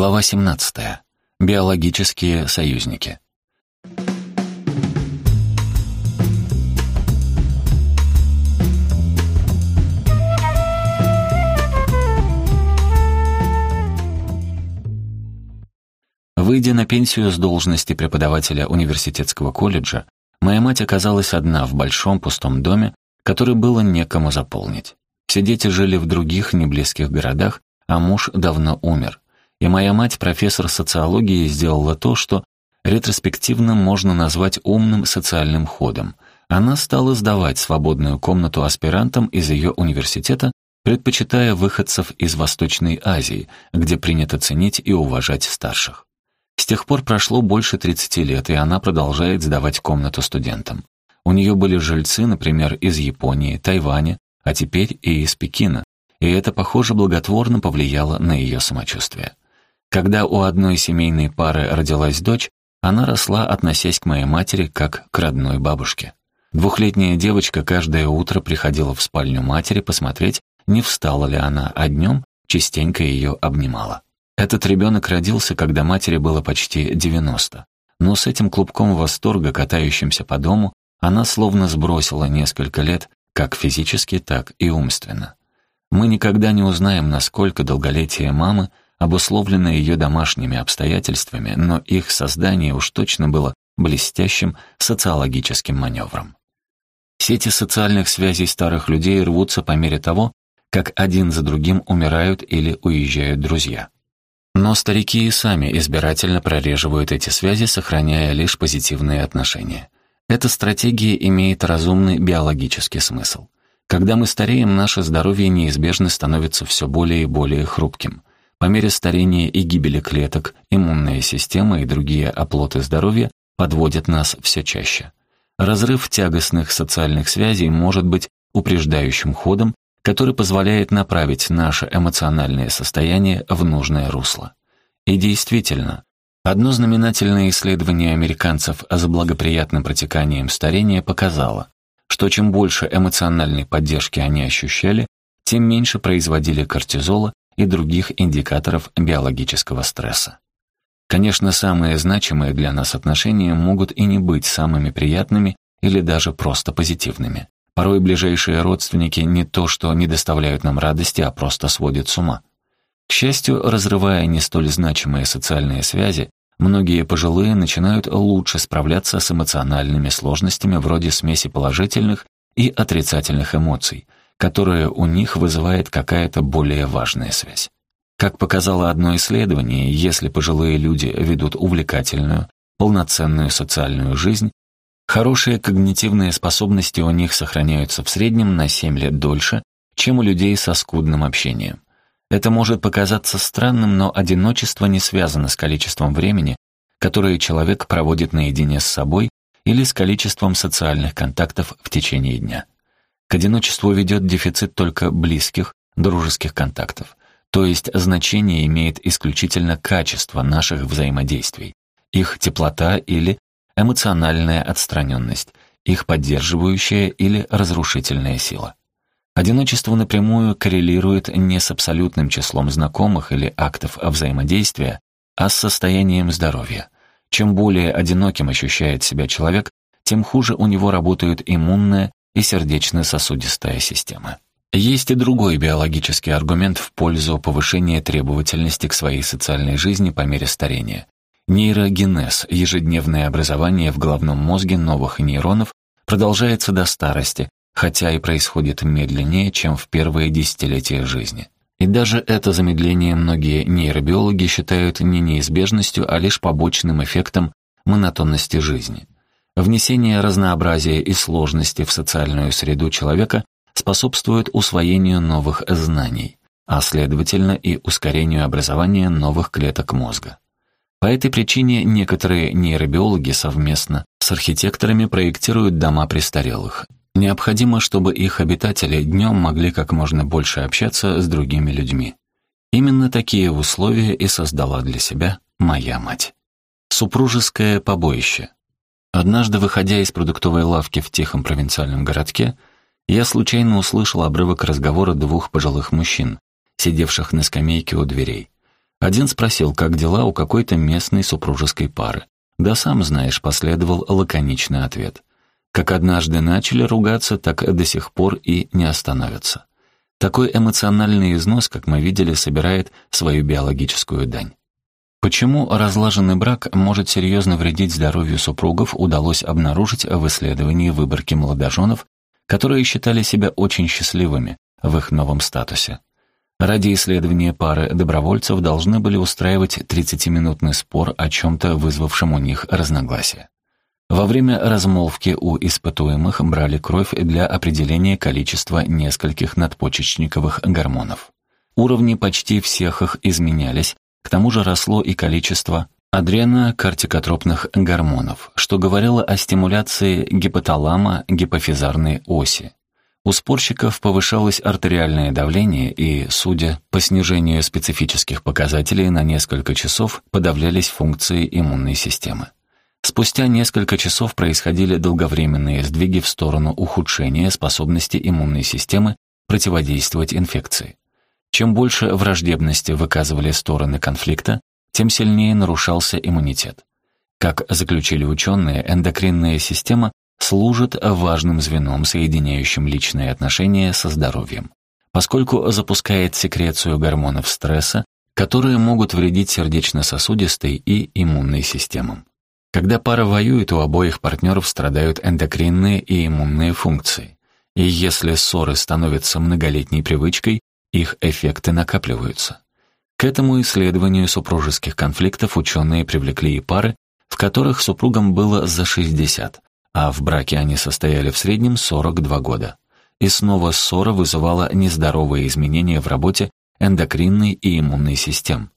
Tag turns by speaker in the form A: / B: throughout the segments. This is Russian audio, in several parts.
A: Глава 17. Биологические союзники. Выйдя на пенсию с должности преподавателя университетского колледжа, моя мать оказалась одна в большом пустом доме, который было некому заполнить. Все дети жили в других неблизких городах, а муж давно умер и моя мать, профессор социологии, сделала то, что ретроспективно можно назвать умным социальным ходом. Она стала сдавать свободную комнату аспирантам из ее университета, предпочитая выходцев из Восточной Азии, где принято ценить и уважать старших. С тех пор прошло больше 30 лет, и она продолжает сдавать комнату студентам. У нее были жильцы, например, из Японии, Тайваня, а теперь и из Пекина, и это, похоже, благотворно повлияло на ее самочувствие. Когда у одной семейной пары родилась дочь, она росла, относясь к моей матери как к родной бабушке. Двухлетняя девочка каждое утро приходила в спальню матери посмотреть, не встала ли она, а днем частенько ее обнимала. Этот ребенок родился, когда матери было почти 90. Но с этим клубком восторга, катающимся по дому, она словно сбросила несколько лет, как физически, так и умственно. Мы никогда не узнаем, насколько долголетие мамы обусловлено ее домашними обстоятельствами, но их создание уж точно было блестящим социологическим маневром. Сети социальных связей старых людей рвутся по мере того, как один за другим умирают или уезжают друзья. Но старики и сами избирательно прореживают эти связи, сохраняя лишь позитивные отношения. Эта стратегия имеет разумный биологический смысл. Когда мы стареем, наше здоровье неизбежно становится все более и более хрупким. По мере старения и гибели клеток, иммунная система и другие оплоты здоровья подводят нас все чаще. Разрыв тягостных социальных связей может быть упреждающим ходом, который позволяет направить наше эмоциональное состояние в нужное русло. И действительно, одно знаменательное исследование американцев с благоприятным протеканием старения показало, что чем больше эмоциональной поддержки они ощущали, тем меньше производили кортизола и других индикаторов биологического стресса. Конечно, самые значимые для нас отношения могут и не быть самыми приятными или даже просто позитивными. Порой ближайшие родственники не то что не доставляют нам радости, а просто сводят с ума. К счастью, разрывая не столь значимые социальные связи, многие пожилые начинают лучше справляться с эмоциональными сложностями вроде смеси положительных и отрицательных эмоций – которое у них вызывает какая-то более важная связь. Как показало одно исследование, если пожилые люди ведут увлекательную, полноценную социальную жизнь, хорошие когнитивные способности у них сохраняются в среднем на 7 лет дольше, чем у людей со скудным общением. Это может показаться странным, но одиночество не связано с количеством времени, которое человек проводит наедине с собой или с количеством социальных контактов в течение дня. К одиночеству ведет дефицит только близких, дружеских контактов. То есть значение имеет исключительно качество наших взаимодействий, их теплота или эмоциональная отстраненность, их поддерживающая или разрушительная сила. Одиночество напрямую коррелирует не с абсолютным числом знакомых или актов взаимодействия, а с состоянием здоровья. Чем более одиноким ощущает себя человек, тем хуже у него работают иммунная и сердечно-сосудистая система. Есть и другой биологический аргумент в пользу повышения требовательности к своей социальной жизни по мере старения. Нейрогенез, ежедневное образование в головном мозге новых нейронов, продолжается до старости, хотя и происходит медленнее, чем в первые десятилетия жизни. И даже это замедление многие нейробиологи считают не неизбежностью, а лишь побочным эффектом монотонности жизни. Внесение разнообразия и сложности в социальную среду человека способствует усвоению новых знаний, а следовательно и ускорению образования новых клеток мозга. По этой причине некоторые нейробиологи совместно с архитекторами проектируют дома престарелых. Необходимо, чтобы их обитатели днем могли как можно больше общаться с другими людьми. Именно такие условия и создала для себя моя мать. Супружеское побоище – Однажды, выходя из продуктовой лавки в тихом провинциальном городке, я случайно услышал обрывок разговора двух пожилых мужчин, сидевших на скамейке у дверей. Один спросил, как дела у какой-то местной супружеской пары. «Да сам знаешь», — последовал лаконичный ответ. Как однажды начали ругаться, так до сих пор и не остановятся. Такой эмоциональный износ, как мы видели, собирает свою биологическую дань. Почему разлаженный брак может серьезно вредить здоровью супругов, удалось обнаружить в исследовании выборки молодоженов, которые считали себя очень счастливыми в их новом статусе. Ради исследования пары добровольцев должны были устраивать 30-минутный спор о чем-то, вызвавшем у них разногласия. Во время размолвки у испытуемых брали кровь для определения количества нескольких надпочечниковых гормонов. Уровни почти всех их изменялись, к тому же росло и количество адренокортикотропных гормонов, что говорило о стимуляции гипоталама-гипофизарной оси. У спорщиков повышалось артериальное давление и, судя по снижению специфических показателей, на несколько часов подавлялись функции иммунной системы. Спустя несколько часов происходили долговременные сдвиги в сторону ухудшения способности иммунной системы противодействовать инфекции. Чем больше враждебности выказывали стороны конфликта, тем сильнее нарушался иммунитет. Как заключили ученые, эндокринная система служит важным звеном, соединяющим личные отношения со здоровьем, поскольку запускает секрецию гормонов стресса, которые могут вредить сердечно-сосудистой и иммунной системам. Когда пара воюет, у обоих партнеров страдают эндокринные и иммунные функции. И если ссоры становятся многолетней привычкой, их эффекты накапливаются. К этому исследованию супружеских конфликтов ученые привлекли и пары, в которых супругам было за 60, а в браке они состояли в среднем 42 года. И снова ссора вызывала нездоровые изменения в работе эндокринной и иммунной систем.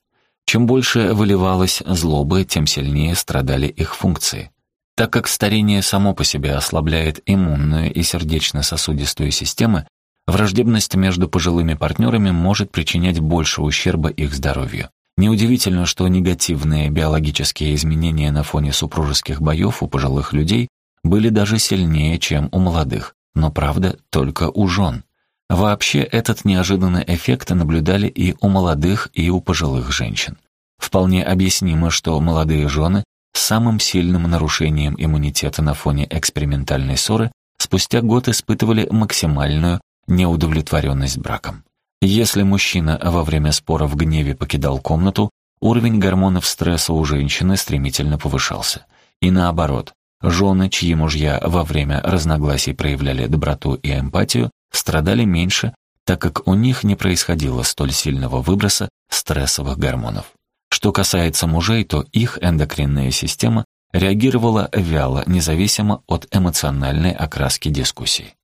A: Чем больше выливалось злобы, тем сильнее страдали их функции. Так как старение само по себе ослабляет иммунную и сердечно-сосудистую системы, враждебность между пожилыми партнерами может причинять больше ущерба их здоровью. Неудивительно, что негативные биологические изменения на фоне супружеских боев у пожилых людей были даже сильнее, чем у молодых, но правда только у жен. Вообще этот неожиданный эффект наблюдали и у молодых, и у пожилых женщин. Вполне объяснимо, что молодые жены с самым сильным нарушением иммунитета на фоне экспериментальной ссоры спустя год испытывали максимальную неудовлетворенность браком. Если мужчина во время спора в гневе покидал комнату, уровень гормонов стресса у женщины стремительно повышался. И наоборот, Жены, чьи мужья во время разногласий проявляли доброту и эмпатию, страдали меньше, так как у них не происходило столь сильного выброса стрессовых гормонов. Что касается мужей, то их эндокринная система реагировала вяло, независимо от эмоциональной окраски дискуссий.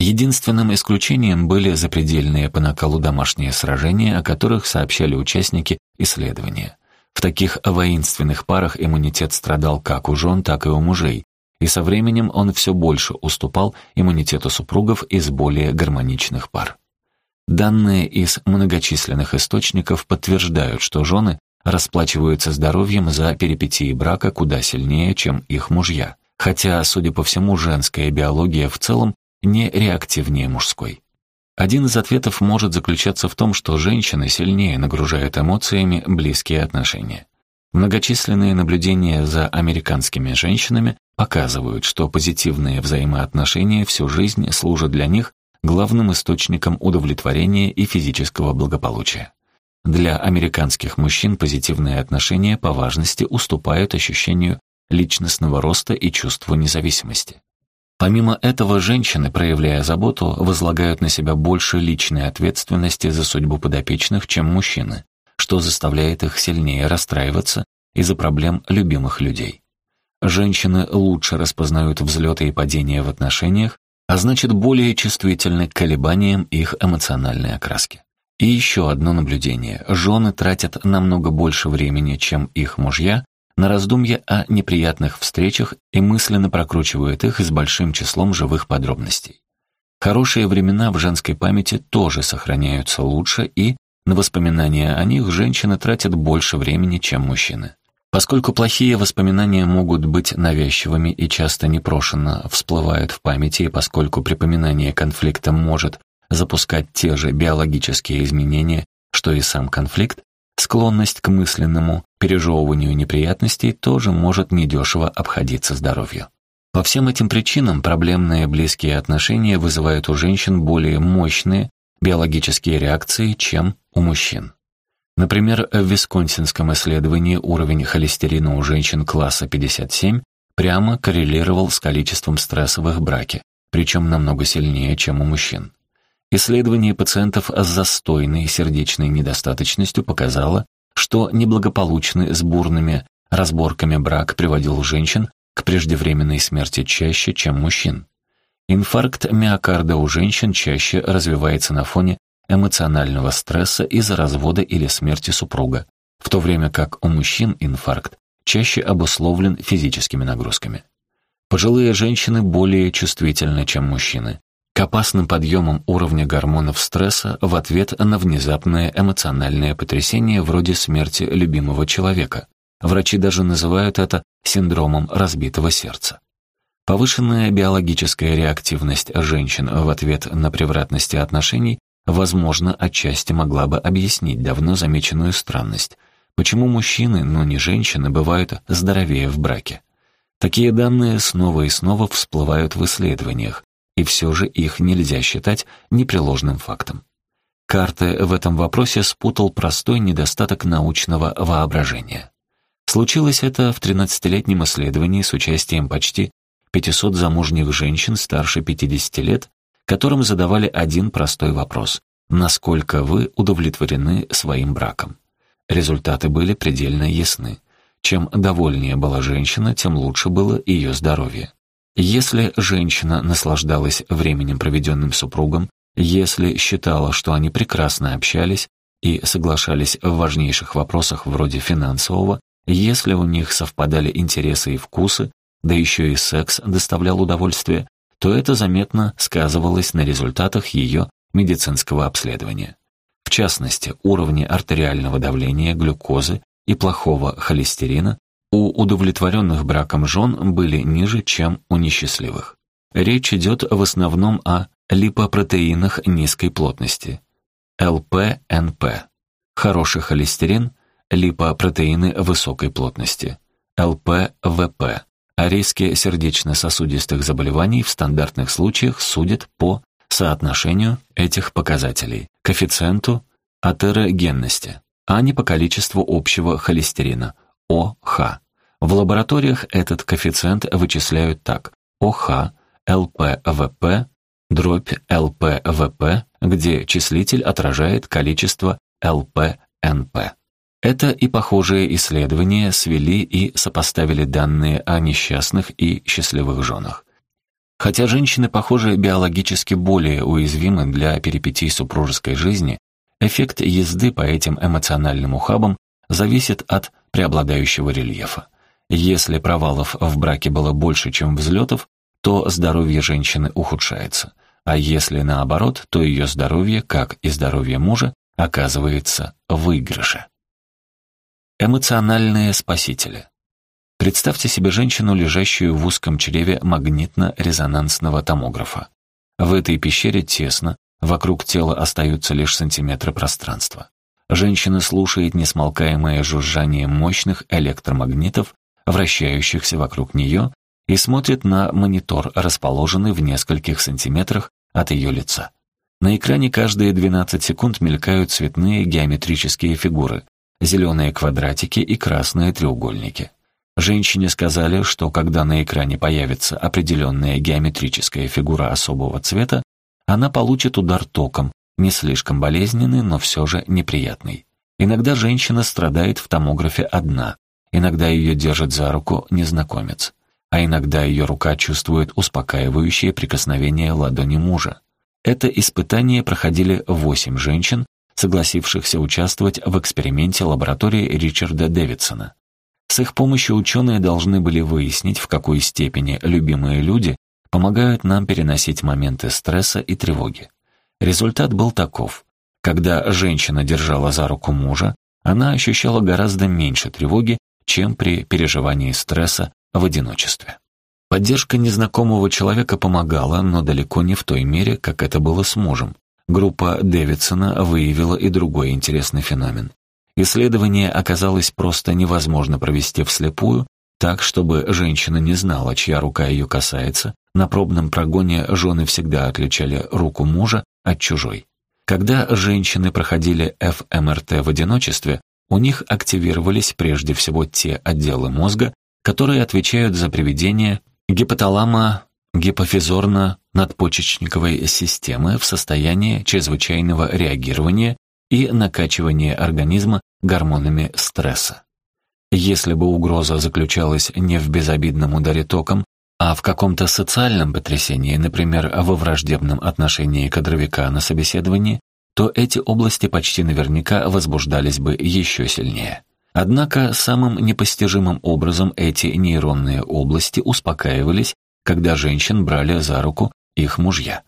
A: Единственным исключением были запредельные по накалу домашние сражения, о которых сообщали участники исследования. В таких воинственных парах иммунитет страдал как у жен, так и у мужей, и со временем он все больше уступал иммунитету супругов из более гармоничных пар. Данные из многочисленных источников подтверждают, что жены расплачиваются здоровьем за перипетии брака куда сильнее, чем их мужья, хотя, судя по всему, женская биология в целом не реактивнее мужской. Один из ответов может заключаться в том, что женщины сильнее нагружают эмоциями близкие отношения. Многочисленные наблюдения за американскими женщинами показывают, что позитивные взаимоотношения всю жизнь служат для них главным источником удовлетворения и физического благополучия. Для американских мужчин позитивные отношения по важности уступают ощущению личностного роста и чувству независимости. Помимо этого, женщины, проявляя заботу, возлагают на себя больше личной ответственности за судьбу подопечных, чем мужчины, что заставляет их сильнее расстраиваться из-за проблем любимых людей. Женщины лучше распознают взлеты и падения в отношениях, а значит более чувствительны к колебаниям их эмоциональной окраски. И еще одно наблюдение. Жены тратят намного больше времени, чем их мужья, на раздумья о неприятных встречах и мысленно прокручивают их с большим числом живых подробностей. Хорошие времена в женской памяти тоже сохраняются лучше и на воспоминания о них женщины тратят больше времени, чем мужчины. Поскольку плохие воспоминания могут быть навязчивыми и часто непрошенно всплывают в памяти, и поскольку припоминание конфликта может запускать те же биологические изменения, что и сам конфликт, Склонность к мысленному пережевыванию неприятностей тоже может недешево обходиться здоровью. По всем этим причинам проблемные близкие отношения вызывают у женщин более мощные биологические реакции, чем у мужчин. Например, в висконсинском исследовании уровень холестерина у женщин класса 57 прямо коррелировал с количеством стрессовых в браке, причем намного сильнее, чем у мужчин. Исследование пациентов с застойной сердечной недостаточностью показало, что неблагополучный с бурными разборками брак приводил женщин к преждевременной смерти чаще, чем мужчин. Инфаркт миокарда у женщин чаще развивается на фоне эмоционального стресса из-за развода или смерти супруга, в то время как у мужчин инфаркт чаще обусловлен физическими нагрузками. Пожилые женщины более чувствительны, чем мужчины, опасным подъемам уровня гормонов стресса в ответ на внезапное эмоциональное потрясение вроде смерти любимого человека. Врачи даже называют это синдромом разбитого сердца. Повышенная биологическая реактивность женщин в ответ на превратности отношений, возможно, отчасти могла бы объяснить давно замеченную странность, почему мужчины, но не женщины, бывают здоровее в браке. Такие данные снова и снова всплывают в исследованиях, и все же их нельзя считать непреложным фактом. Карте в этом вопросе спутал простой недостаток научного воображения. Случилось это в 13-летнем исследовании с участием почти 500 замужних женщин старше 50 лет, которым задавали один простой вопрос «Насколько вы удовлетворены своим браком?». Результаты были предельно ясны. Чем довольнее была женщина, тем лучше было ее здоровье. Если женщина наслаждалась временем, проведенным супругом, если считала, что они прекрасно общались и соглашались в важнейших вопросах вроде финансового, если у них совпадали интересы и вкусы, да еще и секс доставлял удовольствие, то это заметно сказывалось на результатах ее медицинского обследования. В частности, уровни артериального давления, глюкозы и плохого холестерина у удовлетворенных браком жен были ниже, чем у несчастливых. Речь идет в основном о липопротеинах низкой плотности, ЛПНП, хороший холестерин, липопротеины высокой плотности, ЛПВП, о риске сердечно-сосудистых заболеваний в стандартных случаях судят по соотношению этих показателей, коэффициенту атерогенности, а не по количеству общего холестерина, ОХ. В лабораториях этот коэффициент вычисляют так. ОХ, ЛПВП, дробь ЛПВП, где числитель отражает количество ЛПНП. Это и похожие исследования свели и сопоставили данные о несчастных и счастливых женах. Хотя женщины, похоже, биологически более уязвимы для перипетий супружеской жизни, эффект езды по этим эмоциональным ухабам зависит от преобладающего рельефа. Если провалов в браке было больше, чем взлетов, то здоровье женщины ухудшается, а если наоборот, то ее здоровье, как и здоровье мужа, оказывается выигрыше. Эмоциональные спасители. Представьте себе женщину, лежащую в узком чреве магнитно-резонансного томографа. В этой пещере тесно, вокруг тела остаются лишь сантиметры пространства. Женщина слушает несмолкаемое жужжание мощных электромагнитов, вращающихся вокруг нее, и смотрит на монитор, расположенный в нескольких сантиметрах от ее лица. На экране каждые 12 секунд мелькают цветные геометрические фигуры, зеленые квадратики и красные треугольники. Женщине сказали, что когда на экране появится определенная геометрическая фигура особого цвета, она получит удар током, не слишком болезненный, но все же неприятный. Иногда женщина страдает в томографе одна, иногда ее держит за руку незнакомец, а иногда ее рука чувствует успокаивающее прикосновение ладони мужа. Это испытание проходили восемь женщин, согласившихся участвовать в эксперименте лаборатории Ричарда Дэвидсона. С их помощью ученые должны были выяснить, в какой степени любимые люди помогают нам переносить моменты стресса и тревоги. Результат был таков. Когда женщина держала за руку мужа, она ощущала гораздо меньше тревоги, чем при переживании стресса в одиночестве. Поддержка незнакомого человека помогала, но далеко не в той мере, как это было с мужем. Группа Дэвидсона выявила и другой интересный феномен. Исследование оказалось просто невозможно провести вслепую, так, чтобы женщина не знала, чья рука ее касается. На пробном прогоне жены всегда отличали руку мужа от чужой. Когда женщины проходили ФМРТ в одиночестве, у них активировались прежде всего те отделы мозга, которые отвечают за приведение гипоталама гипофизорно-надпочечниковой системы в состояние чрезвычайного реагирования и накачивания организма гормонами стресса. Если бы угроза заключалась не в безобидном ударе током, а в каком-то социальном потрясении, например, во враждебном отношении кадровика на собеседовании, то эти области почти наверняка возбуждались бы еще сильнее. Однако самым непостижимым образом эти нейронные области успокаивались, когда женщин брали за руку их мужья.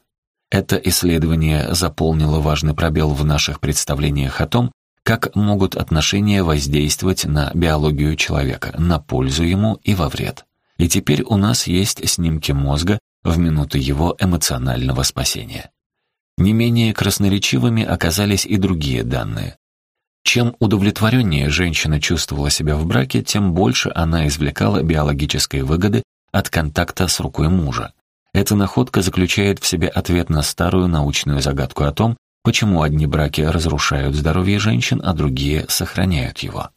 A: Это исследование заполнило важный пробел в наших представлениях о том, как могут отношения воздействовать на биологию человека, на пользу ему и во вред. И теперь у нас есть снимки мозга в минуты его эмоционального спасения. Не менее красноречивыми оказались и другие данные. Чем удовлетвореннее женщина чувствовала себя в браке, тем больше она извлекала биологической выгоды от контакта с рукой мужа. Эта находка заключает в себе ответ на старую научную загадку о том, почему одни браки разрушают здоровье женщин, а другие сохраняют его.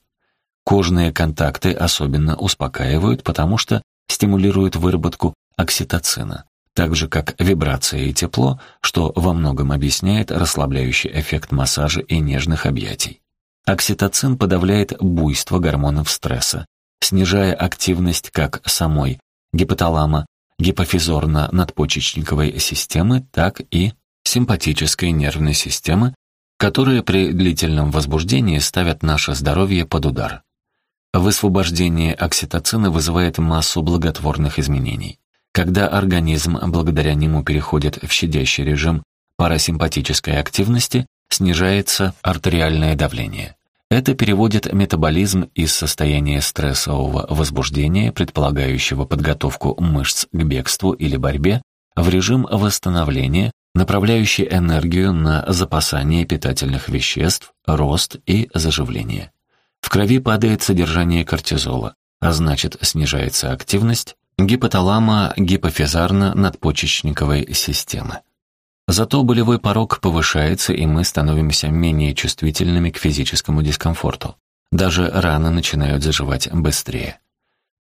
A: Кожные контакты особенно успокаивают, потому что стимулируют выработку окситоцина, так же как вибрация и тепло, что во многом объясняет расслабляющий эффект массажа и нежных объятий. Окситоцин подавляет буйство гормонов стресса, снижая активность как самой гипоталама, гипофизорно-надпочечниковой системы, так и симпатической нервной системы, которые при длительном возбуждении ставят наше здоровье под удар. Высвобождение окситоцина вызывает массу благотворных изменений. Когда организм благодаря нему переходит в щадящий режим парасимпатической активности, снижается артериальное давление. Это переводит метаболизм из состояния стрессового возбуждения, предполагающего подготовку мышц к бегству или борьбе, в режим восстановления, направляющий энергию на запасание питательных веществ, рост и заживление. В крови падает содержание кортизола, а значит снижается активность гипоталама гипофизарно-надпочечниковой системы. Зато болевой порог повышается, и мы становимся менее чувствительными к физическому дискомфорту. Даже раны начинают заживать быстрее.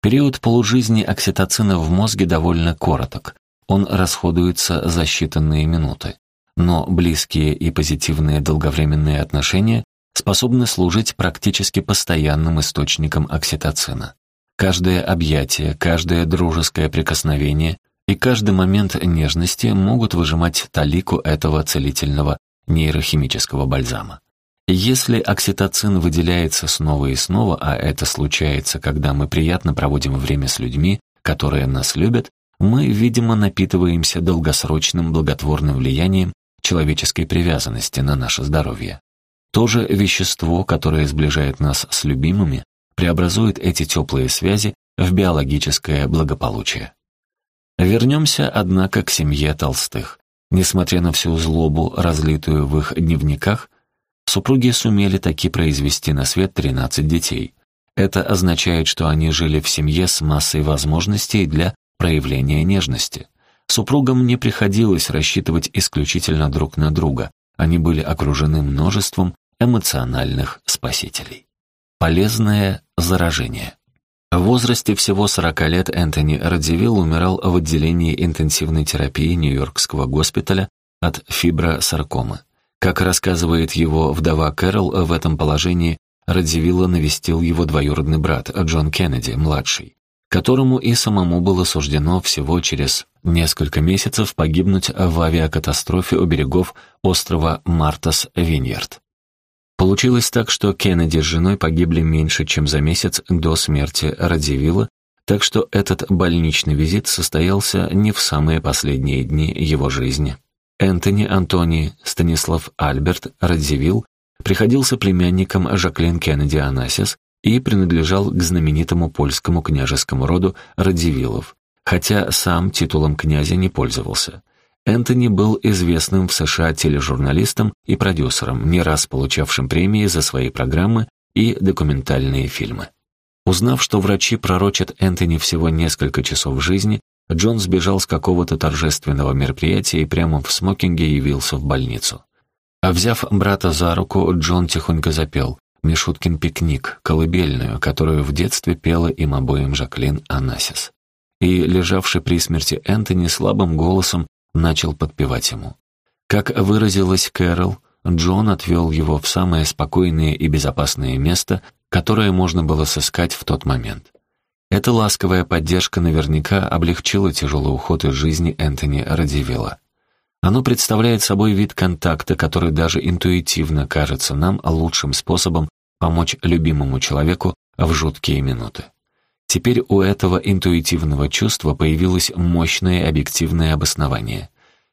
A: Период полужизни окситоцина в мозге довольно короток. Он расходуется за считанные минуты. Но близкие и позитивные долговременные отношения способны служить практически постоянным источником окситоцина. Каждое объятие, каждое дружеское прикосновение и каждый момент нежности могут выжимать талику этого целительного нейрохимического бальзама. Если окситоцин выделяется снова и снова, а это случается, когда мы приятно проводим время с людьми, которые нас любят, мы, видимо, напитываемся долгосрочным благотворным влиянием человеческой привязанности на наше здоровье. То же вещество, которое сближает нас с любимыми, преобразует эти теплые связи в биологическое благополучие. Вернемся, однако, к семье Толстых. Несмотря на всю злобу, разлитую в их дневниках, супруги сумели таки произвести на свет 13 детей. Это означает, что они жили в семье с массой возможностей для проявления нежности. Супругам не приходилось рассчитывать исключительно друг на друга, они были окружены множеством эмоциональных спасителей. Полезное заражение. В возрасте всего 40 лет Энтони Радзивилл умирал в отделении интенсивной терапии Нью-Йоркского госпиталя от фибросаркомы. Как рассказывает его вдова Кэрол, в этом положении Радзивилла навестил его двоюродный брат Джон Кеннеди, младший, которому и самому было суждено всего через несколько месяцев погибнуть в авиакатастрофе у берегов острова Мартас-Виньярд. Получилось так, что Кеннеди с женой погибли меньше, чем за месяц до смерти Радзивилла, так что этот больничный визит состоялся не в самые последние дни его жизни. Энтони Антони Станислав Альберт Радзивилл приходился племянником Жаклин Кеннеди Анасис и принадлежал к знаменитому польскому княжескому роду Радзивиллов, хотя сам титулом князя не пользовался – Энтони был известным в США тележурналистом и продюсером, не раз получавшим премии за свои программы, и документальные фильмы. Узнав, что врачи пророчат Энтони всего несколько часов жизни, Джон сбежал с какого-то торжественного мероприятия и прямо в смокинге явился в больницу. А взяв брата за руку, Джон тихонько запел «Мишуткин пикник», колыбельную, которую в детстве пела им обоим Жаклин Анасис. И, лежавший при смерти Энтони, слабым голосом начал подпевать ему. Как выразилась Кэрол, Джон отвел его в самое спокойное и безопасное место, которое можно было сыскать в тот момент. Эта ласковая поддержка наверняка облегчила тяжелый уход из жизни Энтони Радивилла. Оно представляет собой вид контакта, который даже интуитивно кажется нам лучшим способом помочь любимому человеку в жуткие минуты. Теперь у этого интуитивного чувства появилось мощное объективное обоснование.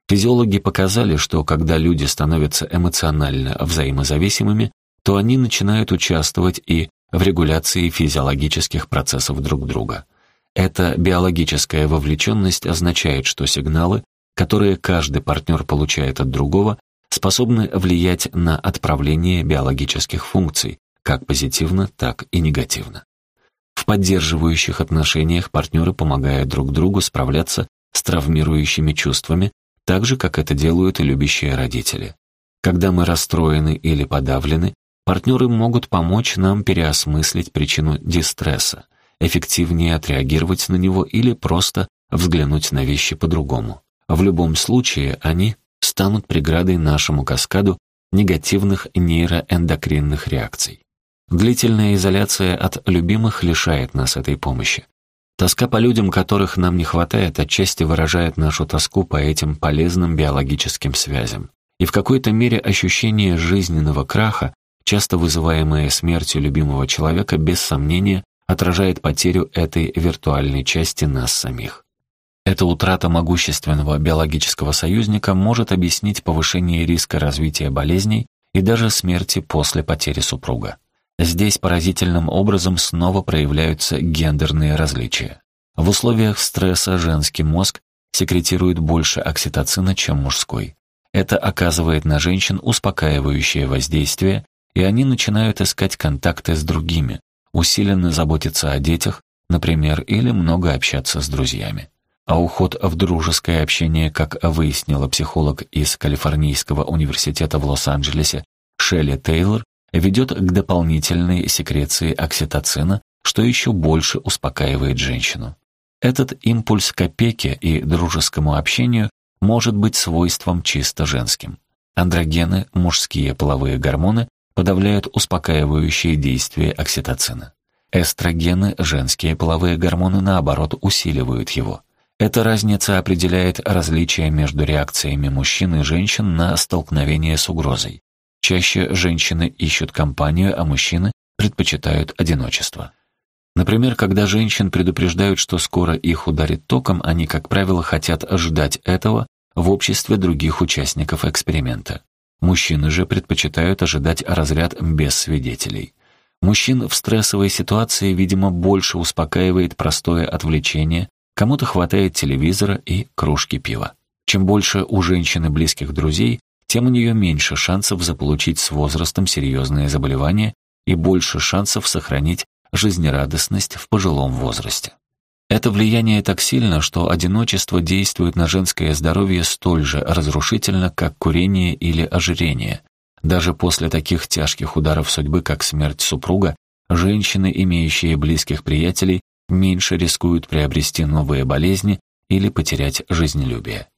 A: Физиологи показали, что когда люди становятся эмоционально взаимозависимыми, то они начинают участвовать и в регуляции физиологических процессов друг друга. Эта биологическая вовлеченность означает, что сигналы, которые каждый партнер получает от другого, способны влиять на отправление биологических функций, как позитивно, так и негативно. В поддерживающих отношениях партнеры помогают друг другу справляться с травмирующими чувствами, так же, как это делают и любящие родители. Когда мы расстроены или подавлены, Партнеры могут помочь нам переосмыслить причину дистресса, эффективнее отреагировать на него или просто взглянуть на вещи по-другому. В любом случае они станут преградой нашему каскаду негативных нейроэндокринных реакций. Длительная изоляция от любимых лишает нас этой помощи. Тоска по людям, которых нам не хватает, отчасти выражает нашу тоску по этим полезным биологическим связям. И в какой-то мере ощущение жизненного краха часто вызываемая смертью любимого человека, без сомнения отражает потерю этой виртуальной части нас самих. Эта утрата могущественного биологического союзника может объяснить повышение риска развития болезней и даже смерти после потери супруга. Здесь поразительным образом снова проявляются гендерные различия. В условиях стресса женский мозг секретирует больше окситоцина, чем мужской. Это оказывает на женщин успокаивающее воздействие и они начинают искать контакты с другими, усиленно заботиться о детях, например, или много общаться с друзьями. А уход в дружеское общение, как выяснила психолог из Калифорнийского университета в Лос-Анджелесе Шелли Тейлор, ведет к дополнительной секреции окситоцина, что еще больше успокаивает женщину. Этот импульс к опеке и дружескому общению может быть свойством чисто женским. Андрогены, мужские половые гормоны, подавляют успокаивающие действия окситоцина. Эстрогены, женские половые гормоны, наоборот, усиливают его. Эта разница определяет различия между реакциями мужчин и женщин на столкновение с угрозой. Чаще женщины ищут компанию, а мужчины предпочитают одиночество. Например, когда женщин предупреждают, что скоро их ударит током, они, как правило, хотят ожидать этого в обществе других участников эксперимента. Мужчины же предпочитают ожидать разряд без свидетелей. Мужчин в стрессовой ситуации, видимо, больше успокаивает простое отвлечение, кому-то хватает телевизора и кружки пива. Чем больше у женщины близких друзей, тем у нее меньше шансов заполучить с возрастом серьезные заболевания и больше шансов сохранить жизнерадостность в пожилом возрасте. Это влияние так сильно, что одиночество действует на женское здоровье столь же разрушительно, как курение или ожирение. Даже после таких тяжких ударов судьбы, как смерть супруга, женщины, имеющие близких приятелей, меньше рискуют приобрести новые болезни или потерять жизнелюбие.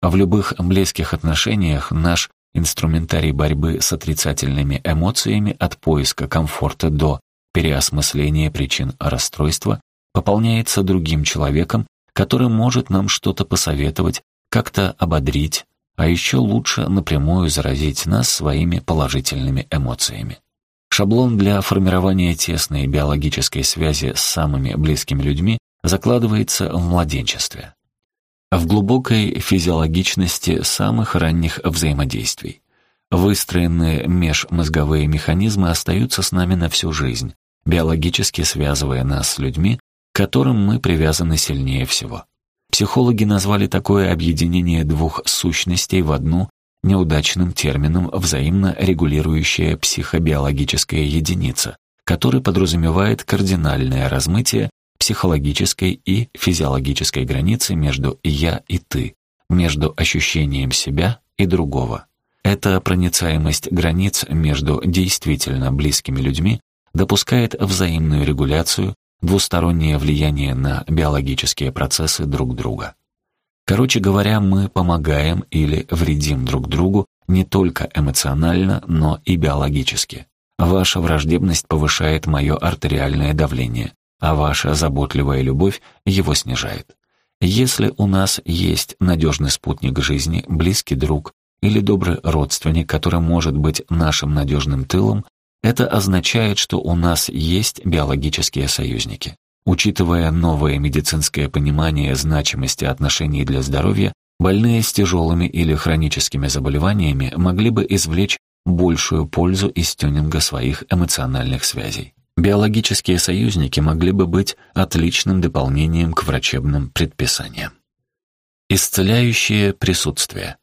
A: В любых близких отношениях наш инструментарий борьбы с отрицательными эмоциями от поиска комфорта до переосмысления причин расстройства пополняется другим человеком, который может нам что-то посоветовать, как-то ободрить, а еще лучше напрямую заразить нас своими положительными эмоциями. Шаблон для формирования тесной биологической связи с самыми близкими людьми закладывается в младенчестве. В глубокой физиологичности самых ранних взаимодействий. Выстроенные межмозговые механизмы остаются с нами на всю жизнь, биологически связывая нас с людьми, которым мы привязаны сильнее всего. Психологи назвали такое объединение двух сущностей в одну неудачным термином взаимно регулирующая психобиологическая единица, который подразумевает кардинальное размытие психологической и физиологической границы между «я» и «ты», между ощущением себя и другого. Эта проницаемость границ между действительно близкими людьми допускает взаимную регуляцию, двустороннее влияние на биологические процессы друг друга. Короче говоря, мы помогаем или вредим друг другу не только эмоционально, но и биологически. Ваша враждебность повышает мое артериальное давление, а ваша заботливая любовь его снижает. Если у нас есть надежный спутник жизни, близкий друг или добрый родственник, который может быть нашим надежным тылом, это означает, что у нас есть биологические союзники. Учитывая новое медицинское понимание значимости отношений для здоровья, больные с тяжелыми или хроническими заболеваниями могли бы извлечь большую пользу из тюнинга своих эмоциональных связей. Биологические союзники могли бы быть отличным дополнением к врачебным предписаниям. Исцеляющее присутствие.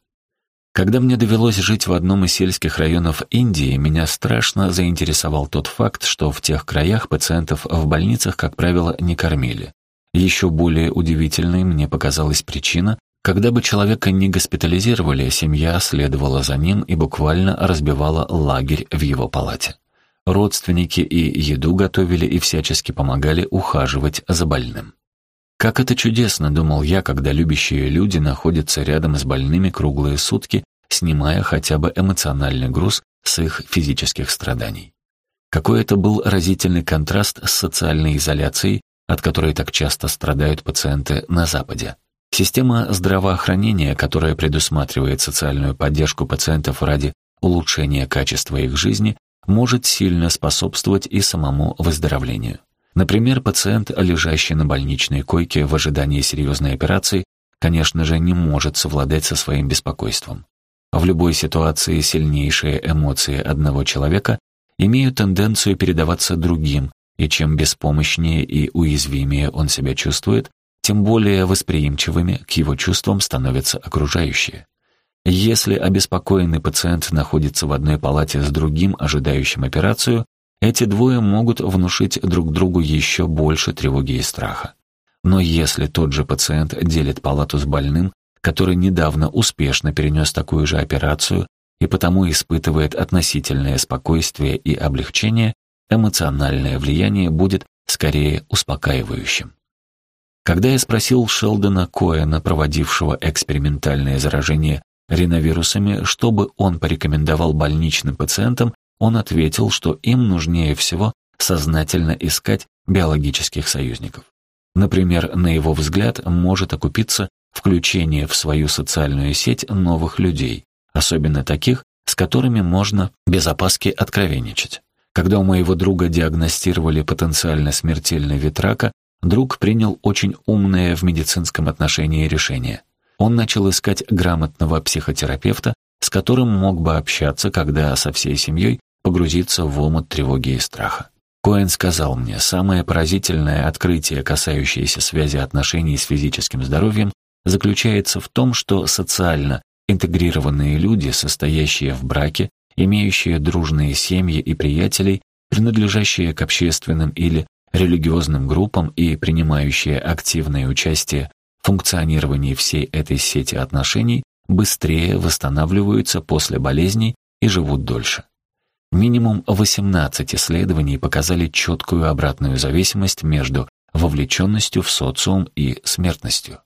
A: Когда мне довелось жить в одном из сельских районов Индии, меня страшно заинтересовал тот факт, что в тех краях пациентов в больницах, как правило, не кормили. Еще более удивительной мне показалась причина, когда бы человека не госпитализировали, семья следовала за ним и буквально разбивала лагерь в его палате. Родственники и еду готовили и всячески помогали ухаживать за больным. Как это чудесно, думал я, когда любящие люди находятся рядом с больными круглые сутки, снимая хотя бы эмоциональный груз с их физических страданий. Какой это был разительный контраст с социальной изоляцией, от которой так часто страдают пациенты на Западе. Система здравоохранения, которая предусматривает социальную поддержку пациентов ради улучшения качества их жизни, может сильно способствовать и самому выздоровлению. Например, пациент, лежащий на больничной койке в ожидании серьезной операции, конечно же, не может совладать со своим беспокойством. В любой ситуации сильнейшие эмоции одного человека имеют тенденцию передаваться другим, и чем беспомощнее и уязвимее он себя чувствует, тем более восприимчивыми к его чувствам становятся окружающие. Если обеспокоенный пациент находится в одной палате с другим, ожидающим операцию, эти двое могут внушить друг другу еще больше тревоги и страха. Но если тот же пациент делит палату с больным, который недавно успешно перенес такую же операцию и потому испытывает относительное спокойствие и облегчение, эмоциональное влияние будет скорее успокаивающим. Когда я спросил Шелдона Коэна, проводившего экспериментальное заражение риновирусами, чтобы он порекомендовал больничным пациентам, он ответил, что им нужнее всего сознательно искать биологических союзников. Например, на его взгляд, может окупиться включение в свою социальную сеть новых людей, особенно таких, с которыми можно без опаски откровенничать. Когда у моего друга диагностировали потенциально смертельный вид рака, друг принял очень умное в медицинском отношении решение. Он начал искать грамотного психотерапевта, с которым мог бы общаться, когда со всей семьей погрузиться в омут тревоги и страха. Коэн сказал мне, самое поразительное открытие, касающееся связи отношений с физическим здоровьем, заключается в том, что социально интегрированные люди, состоящие в браке, имеющие дружные семьи и приятелей, принадлежащие к общественным или религиозным группам и принимающие активное участие функционировании всей этой сети отношений, быстрее восстанавливаются после болезней и живут дольше. Минимум 18 исследований показали четкую обратную зависимость между вовлеченностью в социум и смертностью.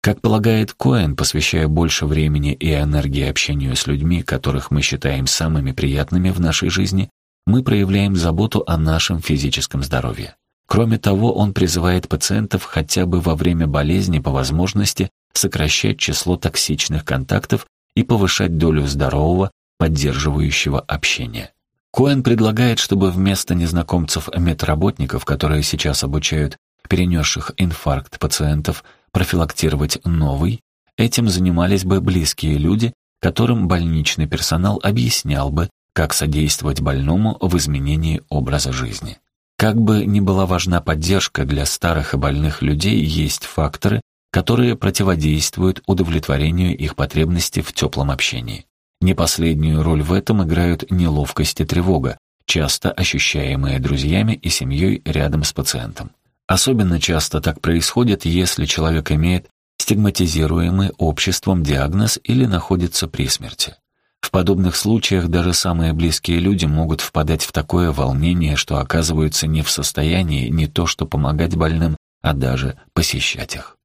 A: Как полагает Коэн, посвящая больше времени и энергии общению с людьми, которых мы считаем самыми приятными в нашей жизни, мы проявляем заботу о нашем физическом здоровье. Кроме того, он призывает пациентов хотя бы во время болезни по возможности сокращать число токсичных контактов и повышать долю здорового, поддерживающего общения. Коэн предлагает, чтобы вместо незнакомцев-медработников, которые сейчас обучают перенесших инфаркт пациентов, профилактировать новый, этим занимались бы близкие люди, которым больничный персонал объяснял бы, как содействовать больному в изменении образа жизни. Как бы ни была важна поддержка для старых и больных людей, есть факторы, которые противодействуют удовлетворению их потребностей в теплом общении. Не последнюю роль в этом играют неловкость и тревога, часто ощущаемые друзьями и семьей рядом с пациентом. Особенно часто так происходит, если человек имеет стигматизируемый обществом диагноз или находится при смерти. В подобных случаях даже самые близкие люди могут впадать в такое волнение, что оказываются не в состоянии не то что помогать больным, а даже посещать их.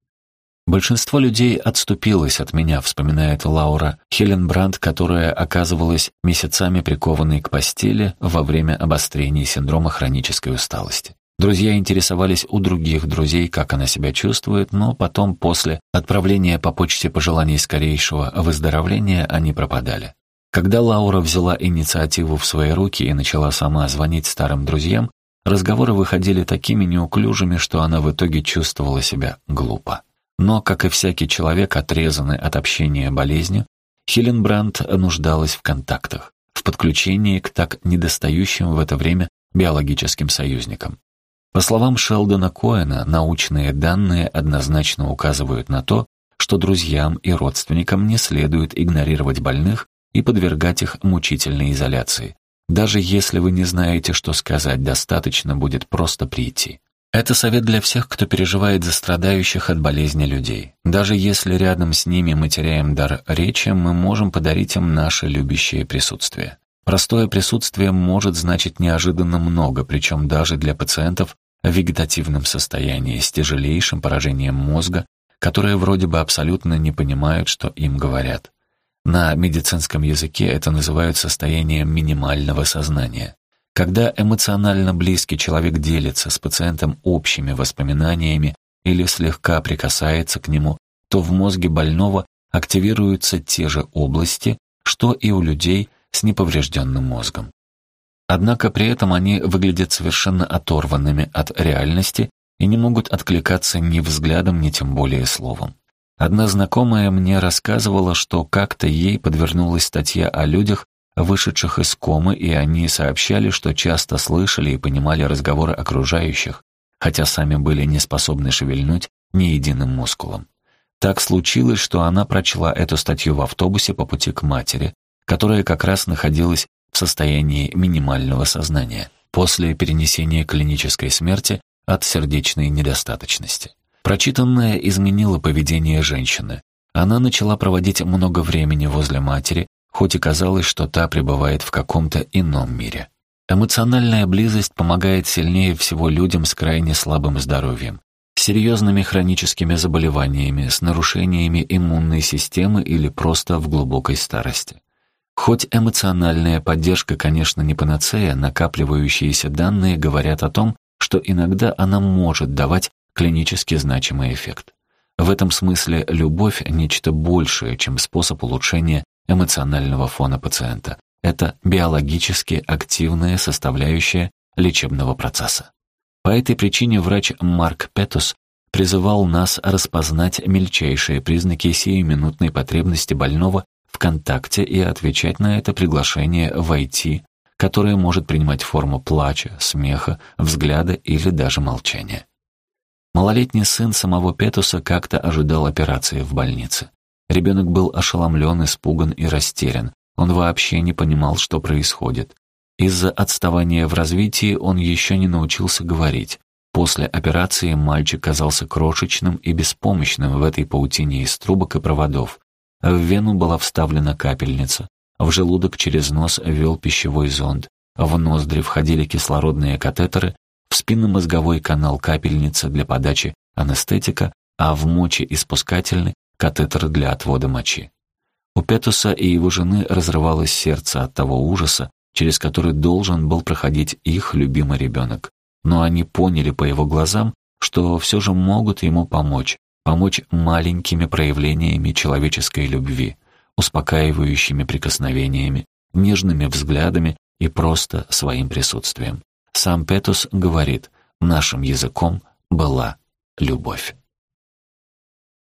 A: Большинство людей отступилось от меня, вспоминает Лаура Хеленбранд, которая оказывалась месяцами прикованной к постели во время обострения синдрома хронической усталости. Друзья интересовались у других друзей, как она себя чувствует, но потом, после отправления по почте пожеланий скорейшего выздоровления, они пропадали. Когда Лаура взяла инициативу в свои руки и начала сама звонить старым друзьям, разговоры выходили такими неуклюжими, что она в итоге чувствовала себя глупо. Но, как и всякий человек, отрезанный от общения болезнью, Хеленбранд нуждалась в контактах, в подключении к так недостающим в это время биологическим союзникам. По словам Шелдона Коэна, научные данные однозначно указывают на то, что друзьям и родственникам не следует игнорировать больных и подвергать их мучительной изоляции. Даже если вы не знаете, что сказать, достаточно будет просто прийти. Это совет для всех, кто переживает за страдающих от болезни людей. Даже если рядом с ними мы теряем дар речи, мы можем подарить им наше любящее присутствие. Простое присутствие может значить неожиданно много, причем даже для пациентов в вегетативном состоянии с тяжелейшим поражением мозга, которые вроде бы абсолютно не понимают, что им говорят. На медицинском языке это называют состоянием минимального сознания. Когда эмоционально близкий человек делится с пациентом общими воспоминаниями или слегка прикасается к нему, то в мозге больного активируются те же области, что и у людей с неповрежденным мозгом. Однако при этом они выглядят совершенно оторванными от реальности и не могут откликаться ни взглядом, ни тем более словом. Одна знакомая мне рассказывала, что как-то ей подвернулась статья о людях, вышедших из комы, и они сообщали, что часто слышали и понимали разговоры окружающих, хотя сами были не способны шевельнуть ни единым мускулом. Так случилось, что она прочла эту статью в автобусе по пути к матери, которая как раз находилась в состоянии минимального сознания после перенесения клинической смерти от сердечной недостаточности. Прочитанное изменило поведение женщины. Она начала проводить много времени возле матери, хоть и казалось, что та пребывает в каком-то ином мире. Эмоциональная близость помогает сильнее всего людям с крайне слабым здоровьем, серьезными хроническими заболеваниями, с нарушениями иммунной системы или просто в глубокой старости. Хоть эмоциональная поддержка, конечно, не панацея, накапливающиеся данные говорят о том, что иногда она может давать клинически значимый эффект. В этом смысле любовь — нечто большее, чем способ улучшения эмоционального фона пациента. Это биологически активная составляющая лечебного процесса. По этой причине врач Марк Петус призывал нас распознать мельчайшие признаки сиюминутной потребности больного в контакте и отвечать на это приглашение войти, которое может принимать форму плача, смеха, взгляда или даже молчания. Малолетний сын самого Петуса как-то ожидал операции в больнице. Ребенок был ошеломлен, испуган и растерян. Он вообще не понимал, что происходит. Из-за отставания в развитии он еще не научился говорить. После операции мальчик казался крошечным и беспомощным в этой паутине из трубок и проводов. В вену была вставлена капельница. В желудок через нос вел пищевой зонд. В ноздри входили кислородные катетеры, в спинномозговой канал капельница для подачи анестетика, а в мочеиспускательный катетер для отвода мочи. У Петуса и его жены разрывалось сердце от того ужаса, через который должен был проходить их любимый ребенок. Но они поняли по его глазам, что все же могут ему помочь, помочь маленькими проявлениями человеческой любви, успокаивающими прикосновениями, нежными взглядами и просто своим присутствием. Сам Петус говорит, нашим языком была любовь.